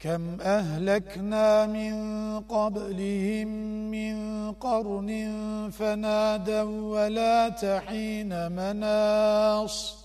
كم أهلكنا من قبلهم من قرن فنادوا ولا تحين مناص.